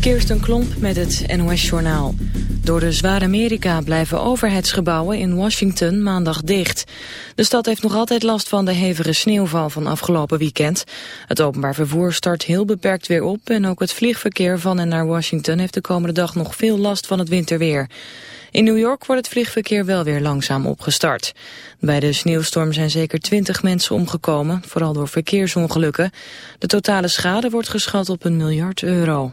Kirsten Klomp met het NOS-journaal. Door de zware Amerika blijven overheidsgebouwen in Washington maandag dicht. De stad heeft nog altijd last van de hevige sneeuwval van afgelopen weekend. Het openbaar vervoer start heel beperkt weer op... en ook het vliegverkeer van en naar Washington heeft de komende dag nog veel last van het winterweer. In New York wordt het vliegverkeer wel weer langzaam opgestart. Bij de sneeuwstorm zijn zeker 20 mensen omgekomen, vooral door verkeersongelukken. De totale schade wordt geschat op een miljard euro.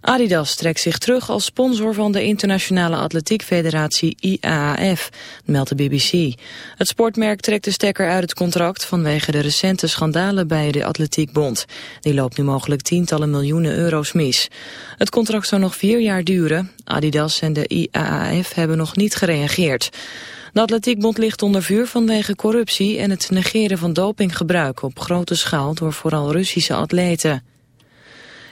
Adidas trekt zich terug als sponsor van de internationale atletiekfederatie IAAF, meldt de BBC. Het sportmerk trekt de stekker uit het contract vanwege de recente schandalen bij de Atletiekbond. Die loopt nu mogelijk tientallen miljoenen euro's mis. Het contract zou nog vier jaar duren. Adidas en de IAAF hebben nog niet gereageerd. De Atletiekbond ligt onder vuur vanwege corruptie en het negeren van dopinggebruik op grote schaal door vooral Russische atleten.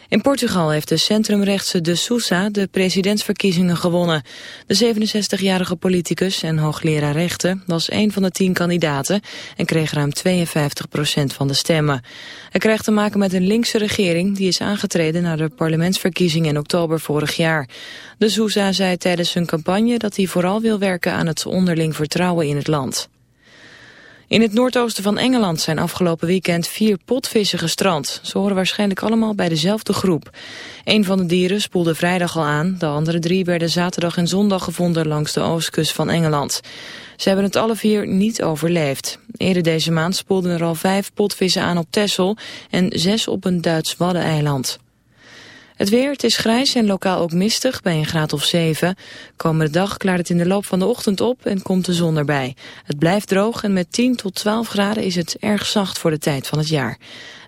In Portugal heeft de centrumrechtse De Sousa de presidentsverkiezingen gewonnen. De 67-jarige politicus en hoogleraar rechten was een van de tien kandidaten en kreeg ruim 52 procent van de stemmen. Hij krijgt te maken met een linkse regering die is aangetreden na de parlementsverkiezingen in oktober vorig jaar. De Sousa zei tijdens zijn campagne dat hij vooral wil werken aan het onderling vertrouwen in het land. In het noordoosten van Engeland zijn afgelopen weekend vier potvissen gestrand. Ze horen waarschijnlijk allemaal bij dezelfde groep. Een van de dieren spoelde vrijdag al aan. De andere drie werden zaterdag en zondag gevonden langs de oostkust van Engeland. Ze hebben het alle vier niet overleefd. Eerder deze maand spoelden er al vijf potvissen aan op Texel en zes op een Duits waddeneiland. Het weer, het is grijs en lokaal ook mistig bij een graad of 7. Komende dag klaart het in de loop van de ochtend op en komt de zon erbij. Het blijft droog en met 10 tot 12 graden is het erg zacht voor de tijd van het jaar.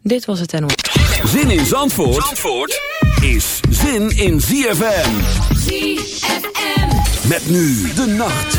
Dit was het en Zin in Zandvoort, Zandvoort is zin in ZFM. ZFM. Met nu de nacht.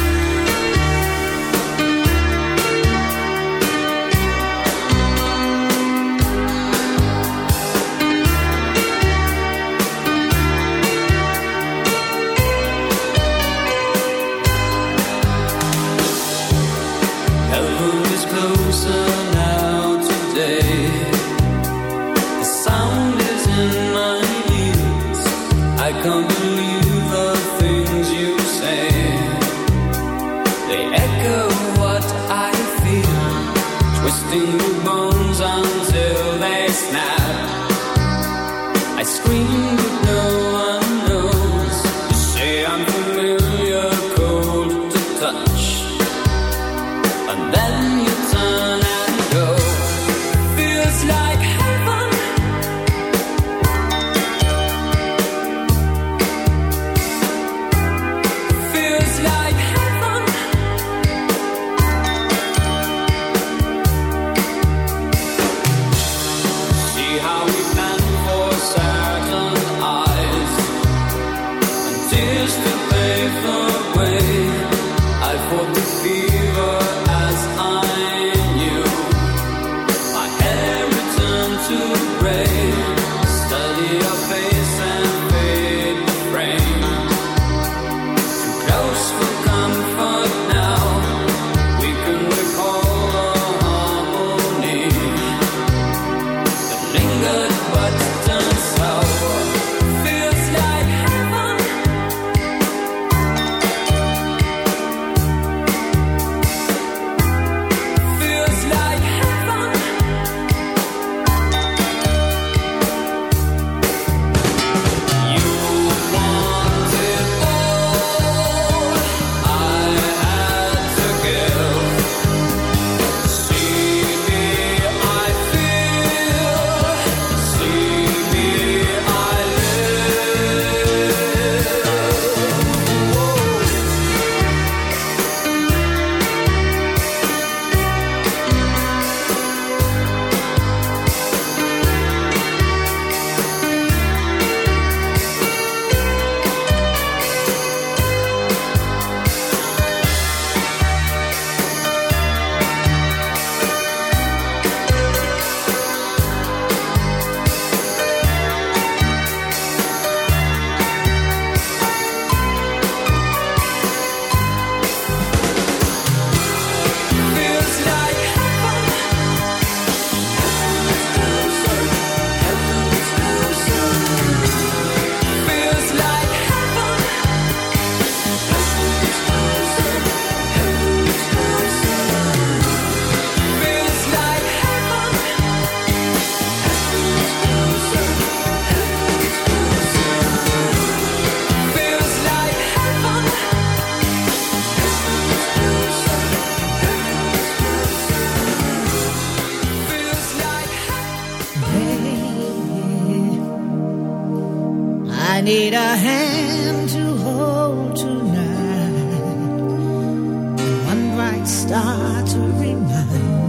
start to remind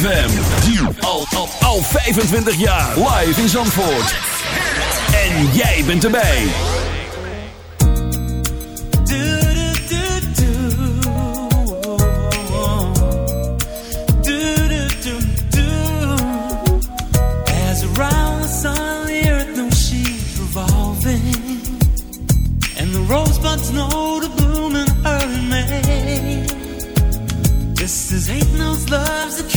Al, al, al 25 jaar. Live in Zandvoort. En jij bent erbij. Rosebuds know to bloom in early May. This is hate knows love's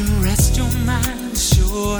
can rest your mind sure.